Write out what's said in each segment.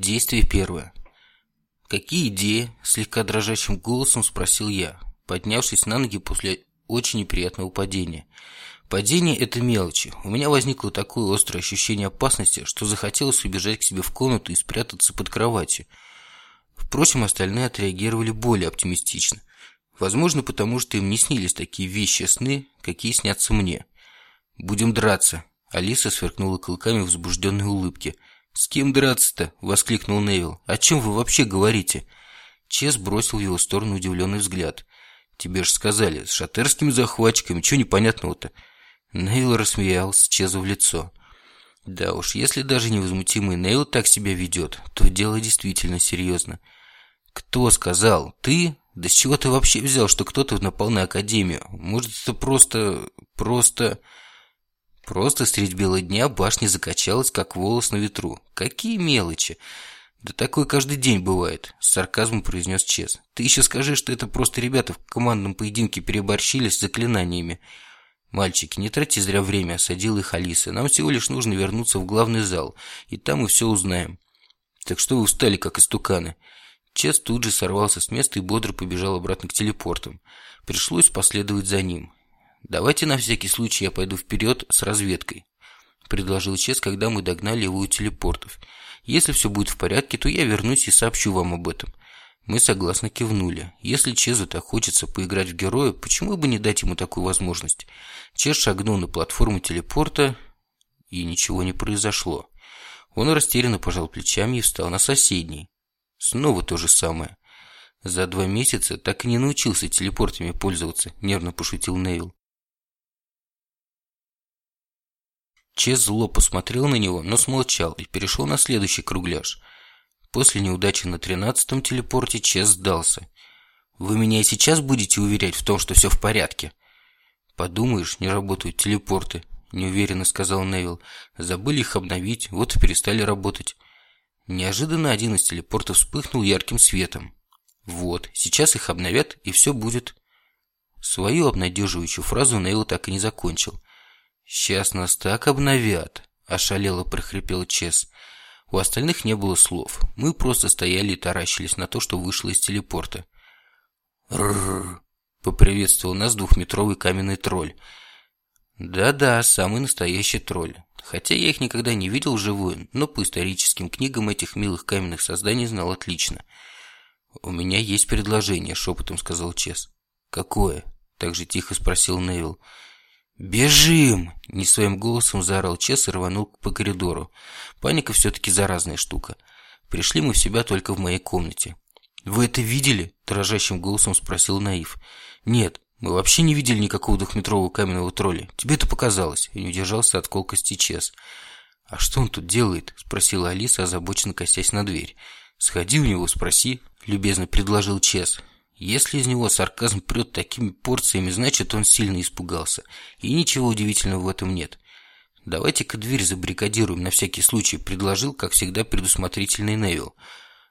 Действие первое. «Какие идеи?» – слегка дрожащим голосом спросил я, поднявшись на ноги после очень неприятного падения. Падение – это мелочи. У меня возникло такое острое ощущение опасности, что захотелось убежать к себе в комнату и спрятаться под кроватью. Впрочем, остальные отреагировали более оптимистично. Возможно, потому что им не снились такие вещи сны, какие снятся мне. «Будем драться», – Алиса сверкнула клыками в возбужденной улыбке. «С кем драться-то?» – воскликнул Невил. «О чем вы вообще говорите?» Чес бросил в его сторону удивленный взгляд. «Тебе же сказали, с шатерскими захватчиками, чего непонятного-то?» Нейл рассмеялся Чезу в лицо. Да уж, если даже невозмутимый Нейл так себя ведет, то дело действительно серьезно. Кто сказал? Ты? Да с чего ты вообще взял, что кто-то напал на Академию? Может, это просто... просто... Просто средь бела дня башня закачалась, как волос на ветру. Какие мелочи! Да такое каждый день бывает, с сарказмом произнес Чез. Ты еще скажи, что это просто ребята в командном поединке переборщились с заклинаниями. «Мальчики, не тратьте зря время», – осадил их Алиса. «Нам всего лишь нужно вернуться в главный зал, и там мы все узнаем». «Так что вы устали, как истуканы?» Чес тут же сорвался с места и бодро побежал обратно к телепортам. Пришлось последовать за ним. «Давайте на всякий случай я пойду вперед с разведкой», – предложил Чес, когда мы догнали его у телепортов. «Если все будет в порядке, то я вернусь и сообщу вам об этом». Мы согласно кивнули. Если Чезу так хочется поиграть в героя, почему бы не дать ему такую возможность? Чез шагнул на платформу телепорта, и ничего не произошло. Он растерянно пожал плечами и встал на соседний. Снова то же самое. За два месяца так и не научился телепортами пользоваться, нервно пошутил Нейл. Чез зло посмотрел на него, но смолчал и перешел на следующий кругляш. После неудачи на тринадцатом телепорте Чес сдался. «Вы меня и сейчас будете уверять в том, что все в порядке?» «Подумаешь, не работают телепорты», – неуверенно сказал Невил. «Забыли их обновить, вот и перестали работать». Неожиданно один из телепортов вспыхнул ярким светом. «Вот, сейчас их обновят, и все будет». Свою обнадеживающую фразу Нейл так и не закончил. «Сейчас нас так обновят», – ошалело прохрипел Чес. У остальных не было слов. Мы просто стояли и таращились на то, что вышло из телепорта. «Рррр!» – поприветствовал нас двухметровый каменный тролль. Да-да, самый настоящий тролль. Хотя я их никогда не видел вживую, но по историческим книгам этих милых каменных созданий знал отлично. «У меня есть предложение», – шепотом сказал Чес. «Какое?» – также тихо спросил Невил. «Бежим!» – не своим голосом заорал Чес и рванул по коридору. Паника все-таки заразная штука. Пришли мы в себя только в моей комнате. «Вы это видели?» – дрожащим голосом спросил Наив. «Нет, мы вообще не видели никакого двухметрового каменного тролля. Тебе это показалось?» И не удержался от колкости Чес. «А что он тут делает?» – спросила Алиса, озабоченно косясь на дверь. «Сходи у него, спроси», – любезно предложил Чес. Если из него сарказм прет такими порциями, значит, он сильно испугался. И ничего удивительного в этом нет. «Давайте-ка дверь забаррикадируем на всякий случай», – предложил, как всегда, предусмотрительный Невил.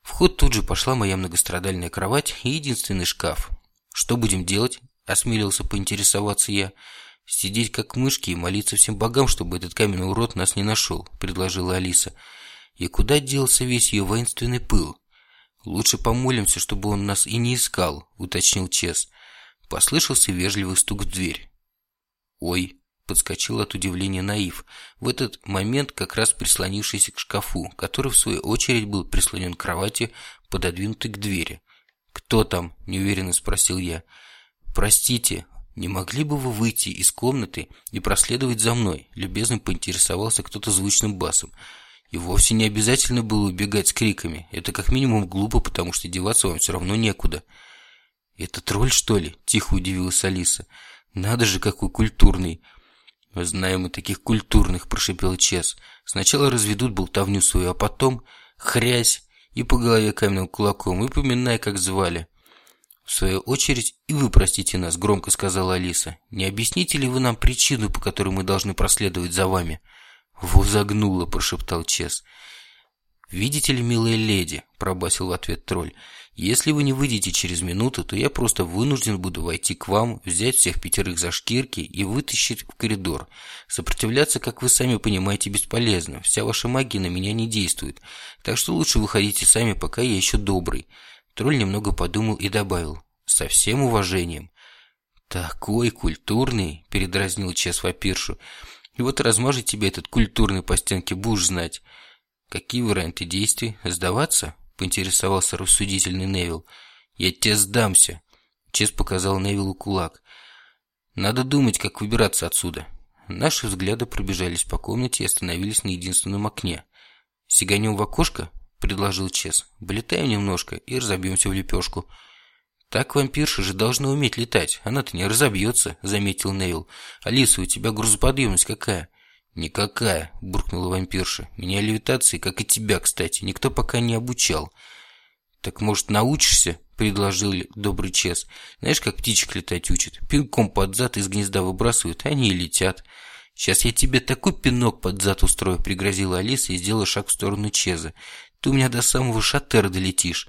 В ход тут же пошла моя многострадальная кровать и единственный шкаф. «Что будем делать?» – осмелился поинтересоваться я. «Сидеть как мышки и молиться всем богам, чтобы этот каменный урод нас не нашел», – предложила Алиса. «И куда делся весь ее воинственный пыл?» «Лучше помолимся, чтобы он нас и не искал», – уточнил Чес. Послышался вежливый стук в дверь. «Ой», – подскочил от удивления Наив, в этот момент как раз прислонившийся к шкафу, который в свою очередь был прислонен к кровати, пододвинутый к двери. «Кто там?» – неуверенно спросил я. «Простите, не могли бы вы выйти из комнаты и проследовать за мной?» – любезно поинтересовался кто-то звучным басом. И вовсе не обязательно было убегать с криками. Это как минимум глупо, потому что деваться вам все равно некуда. «Это тролль, что ли?» – тихо удивилась Алиса. «Надо же, какой культурный!» «Знаем мы таких культурных», – прошипел Чес. «Сначала разведут болтовню свою, а потом хрясь и по голове каменным кулаком, и поминая, как звали». «В свою очередь, и вы простите нас», – громко сказала Алиса. «Не объясните ли вы нам причину, по которой мы должны проследовать за вами?» «Во загнуло», – прошептал Чес. «Видите ли, милая леди», – пробасил в ответ тролль, – «если вы не выйдете через минуту, то я просто вынужден буду войти к вам, взять всех пятерых за шкирки и вытащить в коридор. Сопротивляться, как вы сами понимаете, бесполезно. Вся ваша магия на меня не действует. Так что лучше выходите сами, пока я еще добрый». Тролль немного подумал и добавил, «Со всем уважением». «Такой культурный!» – передразнил Чес вапиршу. «И вот размажет тебе этот культурный по стенке, будешь знать». «Какие варианты действий? Сдаваться?» – поинтересовался рассудительный Невил. «Я тебе сдамся!» Чес показал Невилу кулак. «Надо думать, как выбираться отсюда». Наши взгляды пробежались по комнате и остановились на единственном окне. «Сиганем в окошко?» – предложил Чес. «Полетаем немножко и разобьемся в лепешку». «Так вампирша же должна уметь летать. Она-то не разобьется», – заметил Невил. «Алиса, у тебя грузоподъемность какая?» «Никакая», – буркнула вампирша. «Меня левитации, как и тебя, кстати, никто пока не обучал». «Так, может, научишься?» – предложил добрый Чес. «Знаешь, как птичек летать учат? Пинком под зад из гнезда выбрасывают, они и летят». «Сейчас я тебе такой пинок под зад устрою», – пригрозила Алиса и сделала шаг в сторону Чеза. «Ты у меня до самого шатера долетишь».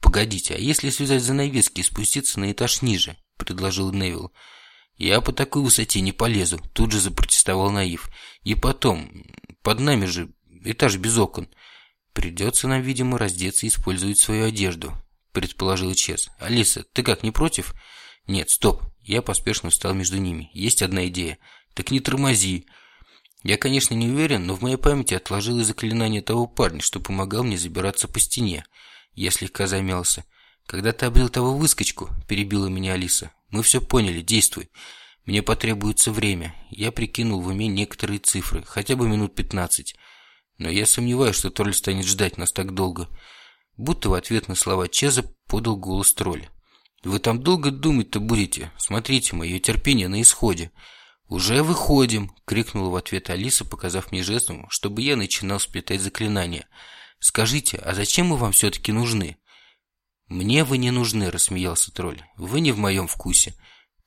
«Погодите, а если связать занавески и спуститься на этаж ниже?» – предложил Невил. «Я по такой высоте не полезу», – тут же запротестовал Наив. «И потом, под нами же этаж без окон. Придется нам, видимо, раздеться и использовать свою одежду», – предположил Чес. «Алиса, ты как, не против?» «Нет, стоп». Я поспешно встал между ними. «Есть одна идея». «Так не тормози». Я, конечно, не уверен, но в моей памяти отложилось заклинание того парня, что помогал мне забираться по стене. Я слегка замялся. «Когда ты обрел того выскочку?» – перебила меня Алиса. «Мы все поняли, действуй. Мне потребуется время. Я прикинул в уме некоторые цифры, хотя бы минут пятнадцать. Но я сомневаюсь, что тролль станет ждать нас так долго». Будто в ответ на слова Чеза подал голос тролль. «Вы там долго думать-то будете? Смотрите, мое терпение на исходе». «Уже выходим!» – крикнула в ответ Алиса, показав мне жестом, чтобы я начинал сплетать заклинания. «Скажите, а зачем мы вам все-таки нужны?» «Мне вы не нужны», – рассмеялся тролль. «Вы не в моем вкусе».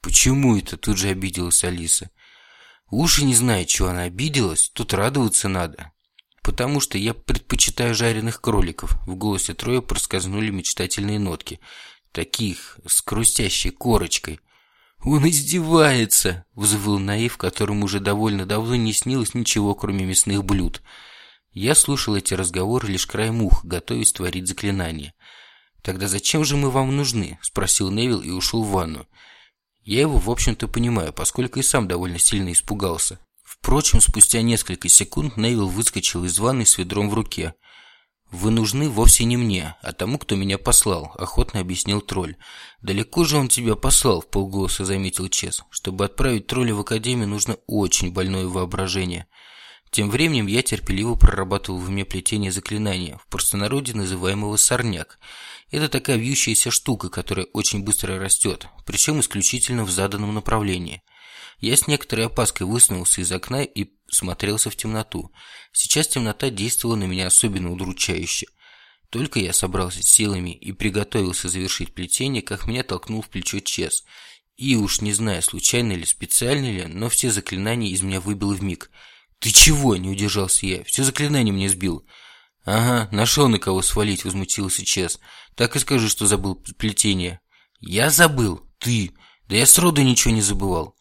«Почему это?» – тут же обиделась Алиса. «Уж и не знаю, чего она обиделась, тут радоваться надо». «Потому что я предпочитаю жареных кроликов», – в голосе Троя проскользнули мечтательные нотки. «Таких, с хрустящей корочкой». «Он издевается!» – взвыл Наив, которому уже довольно давно не снилось ничего, кроме мясных блюд. Я слушал эти разговоры лишь краем ух, готовясь творить заклинание. «Тогда зачем же мы вам нужны?» – спросил Невил и ушел в ванну. Я его, в общем-то, понимаю, поскольку и сам довольно сильно испугался. Впрочем, спустя несколько секунд Невил выскочил из ванны с ведром в руке. «Вы нужны вовсе не мне, а тому, кто меня послал», – охотно объяснил тролль. «Далеко же он тебя послал», – в полголоса заметил Чес. «Чтобы отправить тролля в академию, нужно очень больное воображение». Тем временем я терпеливо прорабатывал в уме плетение заклинания, в простонародье называемого «сорняк». Это такая вьющаяся штука, которая очень быстро растет, причем исключительно в заданном направлении. Я с некоторой опаской высунулся из окна и смотрелся в темноту. Сейчас темнота действовала на меня особенно удручающе. Только я собрался с силами и приготовился завершить плетение, как меня толкнул в плечо Чес. И уж не знаю, случайно или специально ли, но все заклинания из меня выбило вмиг – «Ты чего?» – не удержался я. «Все заклинание мне сбил». «Ага, нашел на кого свалить», – возмутился Чес. «Так и скажи, что забыл плетение». «Я забыл? Ты? Да я сроду ничего не забывал».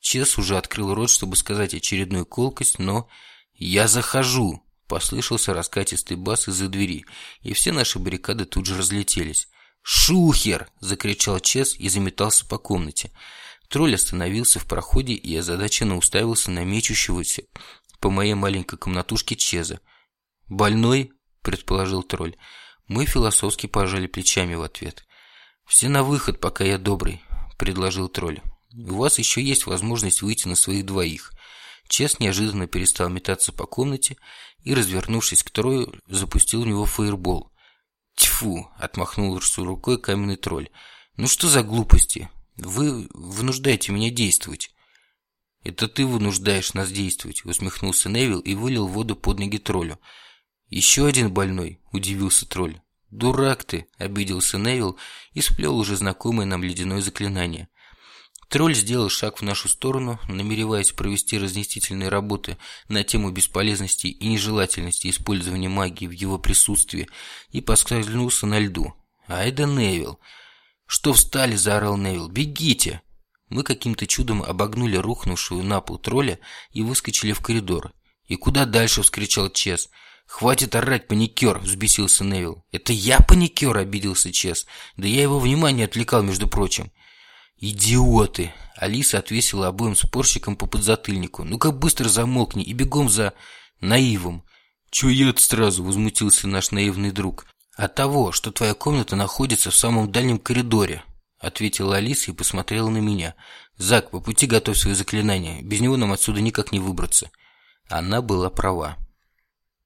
Чес уже открыл рот, чтобы сказать очередную колкость, но «Я захожу!» – послышался раскатистый бас из-за двери, и все наши баррикады тут же разлетелись. «Шухер!» – закричал Чес и заметался по комнате. Тролль остановился в проходе и озадаченно уставился на мечущегося по моей маленькой комнатушке Чеза. «Больной?» – предположил тролль. Мы философски пожали плечами в ответ. «Все на выход, пока я добрый», – предложил тролль. «У вас еще есть возможность выйти на своих двоих». Чес неожиданно перестал метаться по комнате и, развернувшись к Трою, запустил в него фаербол. «Тьфу!» – отмахнул рукой каменный тролль. «Ну что за глупости? Вы вынуждаете меня действовать». «Это ты вынуждаешь нас действовать», – усмехнулся Невил и вылил воду под ноги троллю. «Еще один больной», – удивился тролль. «Дурак ты!» – обиделся Невил и сплел уже знакомое нам ледяное заклинание. Тролль сделал шаг в нашу сторону, намереваясь провести разъяснительные работы на тему бесполезности и нежелательности использования магии в его присутствии, и поскользнулся на льду. «Айда Невил!» «Что встали?» – заорал Невил. «Бегите!» Мы каким-то чудом обогнули рухнувшую на пол тролля и выскочили в коридор. «И куда дальше?» – вскричал Чес. «Хватит орать, паникер!» – взбесился Невил. «Это я паникер!» – обиделся Чес. «Да я его внимание отвлекал, между прочим». «Идиоты!» Алиса отвесила обоим спорщикам по подзатыльнику. «Ну-ка быстро замолкни и бегом за наивом!» «Чё я сразу?» – возмутился наш наивный друг. «От того, что твоя комната находится в самом дальнем коридоре», – ответила Алиса и посмотрела на меня. «Зак, по пути готовь свои заклинания. Без него нам отсюда никак не выбраться». Она была права.